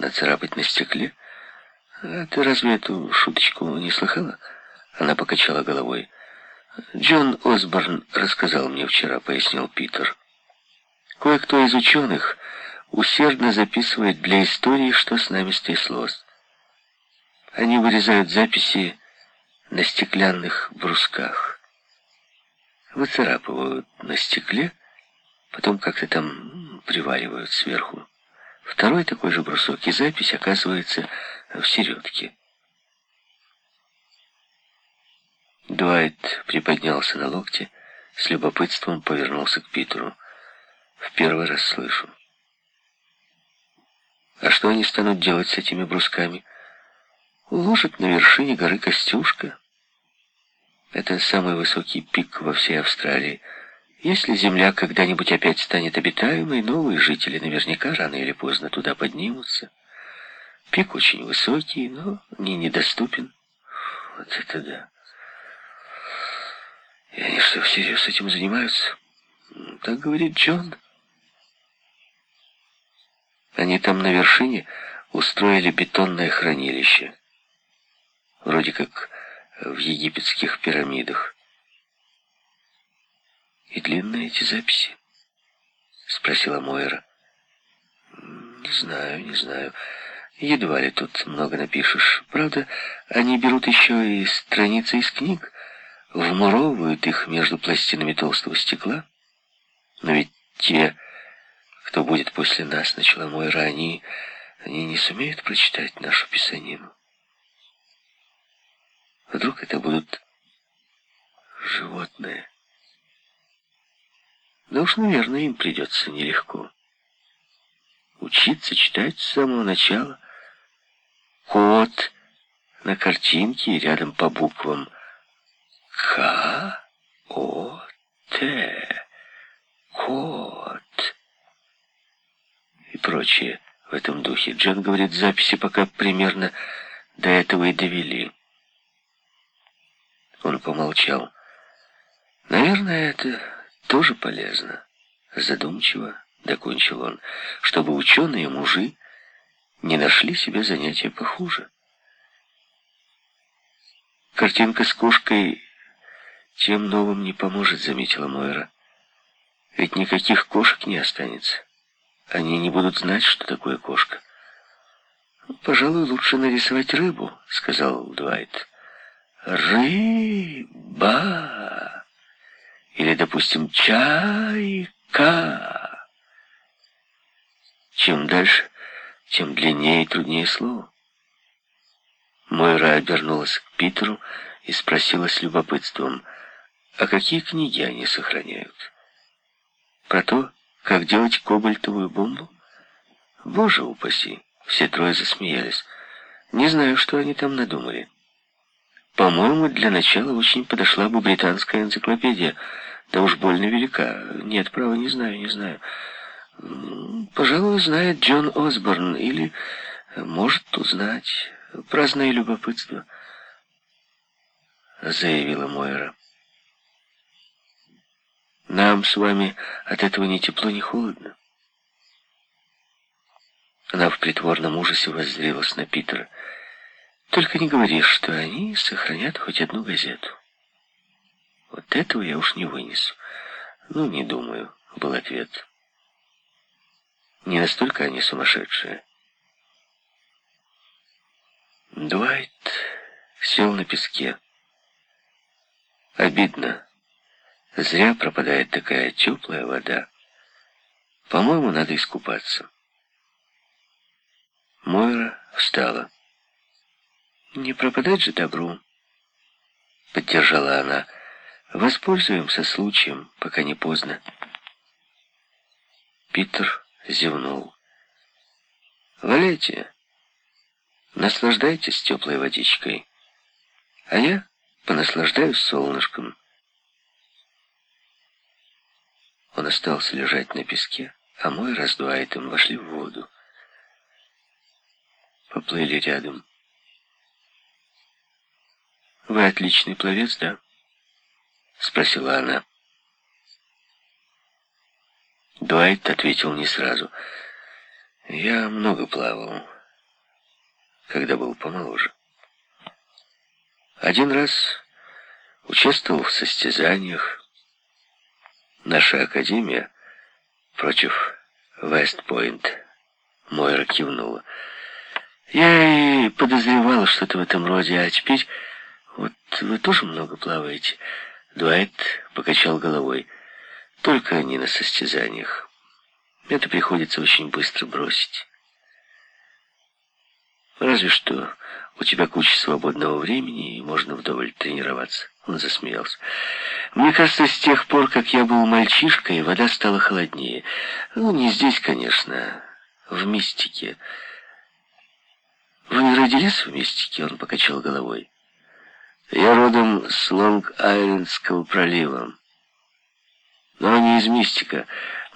нацарапать на стекле? А ты разве эту шуточку не слыхала? Она покачала головой. Джон Осборн рассказал мне вчера, пояснил Питер. Кое-кто из ученых усердно записывает для истории, что с нами стряслось. Они вырезают записи на стеклянных брусках. Выцарапывают на стекле, потом как-то там приваривают сверху. Второй такой же брусок, и запись оказывается в середке. Дуайт приподнялся на локте, с любопытством повернулся к Питеру. В первый раз слышу. А что они станут делать с этими брусками? Уложат на вершине горы Костюшка. Это самый высокий пик во всей Австралии. Если Земля когда-нибудь опять станет обитаемой, новые жители наверняка рано или поздно туда поднимутся. Пик очень высокий, но не недоступен. Вот это да. И они что, всерьез этим занимаются? Так говорит Джон. Они там на вершине устроили бетонное хранилище. Вроде как в египетских пирамидах. «И длинные эти записи?» — спросила Мойра. «Не знаю, не знаю. Едва ли тут много напишешь. Правда, они берут еще и страницы из книг, вмуровывают их между пластинами толстого стекла. Но ведь те, кто будет после нас, начала Мойра, они, они не сумеют прочитать нашу писанину. Вдруг это будут животные. Да уж, наверное, им придется нелегко. Учиться читать с самого начала. Кот на картинке рядом по буквам К, О, Т, кот и прочее в этом духе. Джон говорит, записи пока примерно до этого и довели. Он помолчал. Наверное, это тоже полезно. Задумчиво докончил он, чтобы ученые мужи не нашли себе занятия похуже. Картинка с кошкой тем новым не поможет, заметила Мойра. Ведь никаких кошек не останется. Они не будут знать, что такое кошка. «Пожалуй, лучше нарисовать рыбу», — сказал Дуайт. «Рыба!» Или, допустим, «чайка». Чем дальше, тем длиннее и труднее слово. Мойра обернулась к Питеру и спросила с любопытством, а какие книги они сохраняют? Про то, как делать кобальтовую бомбу? Боже упаси! Все трое засмеялись. Не знаю, что они там надумали. По-моему, для начала очень подошла бы британская энциклопедия. Да уж больно велика. Нет, право, не знаю, не знаю. Пожалуй, знает Джон Осборн или может узнать. Праздное любопытство, заявила Мойра. Нам с вами от этого ни тепло, ни холодно. Она в притворном ужасе воззрелась на Питера. Только не говори, что они сохранят хоть одну газету. Вот этого я уж не вынесу. Ну, не думаю, был ответ. Не настолько они сумасшедшие. Дуайт сел на песке. Обидно. Зря пропадает такая теплая вода. По-моему, надо искупаться. Мойра встала. «Не пропадать же добру», — поддержала она. «Воспользуемся случаем, пока не поздно». Питер зевнул. «Валяйте, наслаждайтесь теплой водичкой, а я понаслаждаюсь солнышком». Он остался лежать на песке, а мой раздувает им вошли в воду. Поплыли рядом. «Вы отличный пловец, да?» — спросила она. Дуайт ответил не сразу. «Я много плавал. когда был помоложе. Один раз участвовал в состязаниях. Наша академия против Вестпойнт. Мойра кивнула. Я и подозревала что-то в этом роде, а теперь вот вы тоже много плаваете. Дуайт покачал головой. Только не на состязаниях. Это приходится очень быстро бросить. Разве что у тебя куча свободного времени, и можно вдоволь тренироваться. Он засмеялся. Мне кажется, с тех пор, как я был мальчишкой, вода стала холоднее. Ну, не здесь, конечно, в мистике. Вы родились в мистике? Он покачал головой. Я родом с Лонг-Айлендского пролива. Но не из мистика.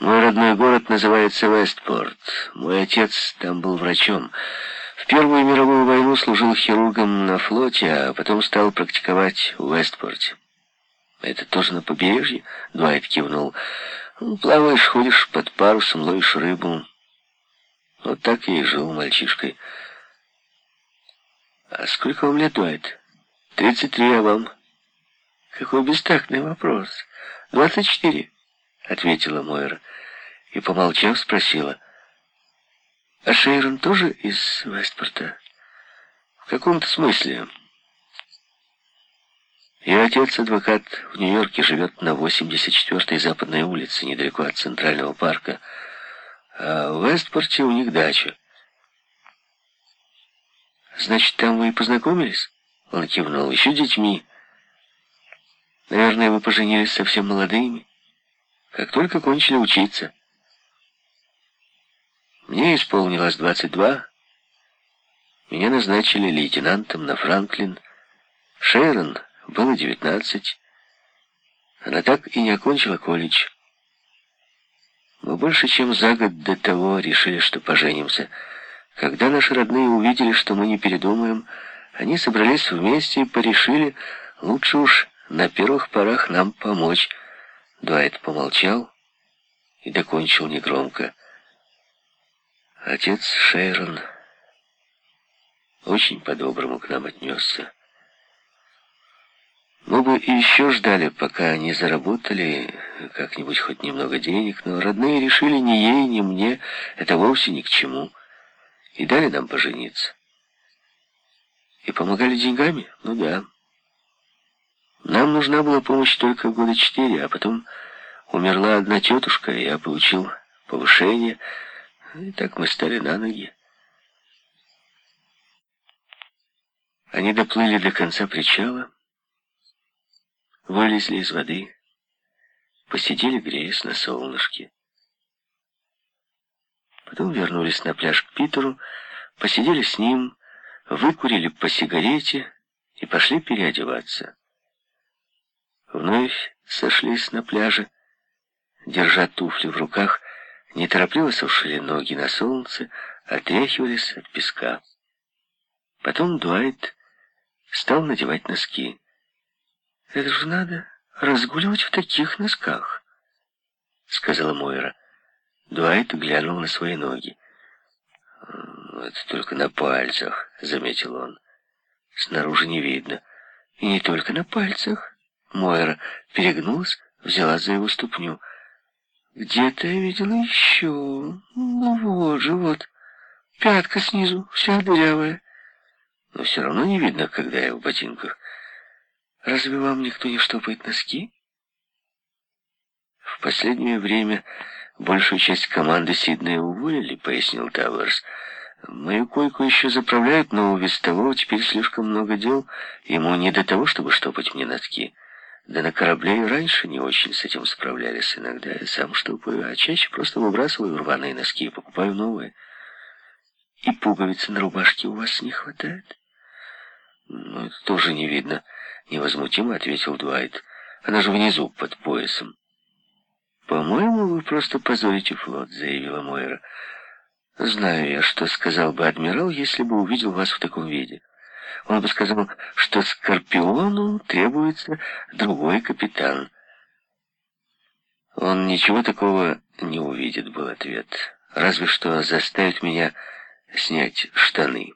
Мой родной город называется Вестпорт. Мой отец там был врачом. В Первую мировую войну служил хирургом на флоте, а потом стал практиковать в Вестпорте. Это тоже на побережье? Дуайт кивнул. Ну, плаваешь, ходишь под парусом, ловишь рыбу. Вот так я и жил мальчишкой. А сколько вам лет, Дуайт? Тридцать три, а вам? Какой бестактный вопрос. Двадцать четыре, ответила Мойра. И, помолчав, спросила. А Шейрон тоже из Вестпорта? В каком-то смысле. Ее отец, адвокат, в Нью-Йорке живет на 84-й западной улице, недалеко от Центрального парка. А в Вестпорте у них дача. Значит, там вы и познакомились? Он кивнул. Еще детьми. Наверное, вы поженились совсем молодыми. Как только кончили учиться. Мне исполнилось 22. Меня назначили лейтенантом на Франклин. Шейрон было 19. Она так и не окончила колледж. Мы больше чем за год до того решили, что поженимся. Когда наши родные увидели, что мы не передумаем, они собрались вместе и порешили, лучше уж на первых порах нам помочь. Дуайт помолчал и докончил негромко. Отец Шейрон очень по-доброму к нам отнесся. Мы бы и еще ждали, пока они заработали как-нибудь хоть немного денег, но родные решили ни ей, ни мне это вовсе ни к чему, и дали нам пожениться. И помогали деньгами? Ну да. Нам нужна была помощь только года четыре, а потом умерла одна тетушка, и я получил повышение, и так мы стали на ноги. Они доплыли до конца причала, вылезли из воды, посидели, греясь на солнышке. Потом вернулись на пляж к Питеру, посидели с ним, выкурили по сигарете и пошли переодеваться. Вновь сошлись на пляже, держа туфли в руках, неторопливо сушили ноги на солнце, отряхивались от песка. Потом Дуайт стал надевать носки. «Это же надо разгуливать в таких носках», — сказала Мойра. Дуайт глянул на свои ноги. «Это только на пальцах», — заметил он. «Снаружи не видно. И не только на пальцах». Мойра перегнулась, взяла за его ступню — где-то я видела еще. Ну вот же, вот. Пятка снизу, вся дырявая. Но все равно не видно, когда я в ботинках. Разве вам никто не штопает носки? В последнее время большую часть команды Сиднея уволили, пояснил Тауэрс. Мою койку еще заправляют, но у Вестового теперь слишком много дел. Ему не до того, чтобы штопать мне носки. Да на корабле и раньше не очень с этим справлялись. Иногда я сам штопаю, а чаще просто выбрасываю рваные носки и покупаю новые. И пуговицы на рубашке у вас не хватает? Ну, это тоже не видно. Невозмутимо ответил Дуайт. Она же внизу, под поясом. «По-моему, вы просто позорите флот», — заявила Мойра. «Знаю я, что сказал бы адмирал, если бы увидел вас в таком виде» он бы сказал, что Скорпиону требуется другой капитан. Он ничего такого не увидит, был ответ. Разве что заставит меня снять штаны.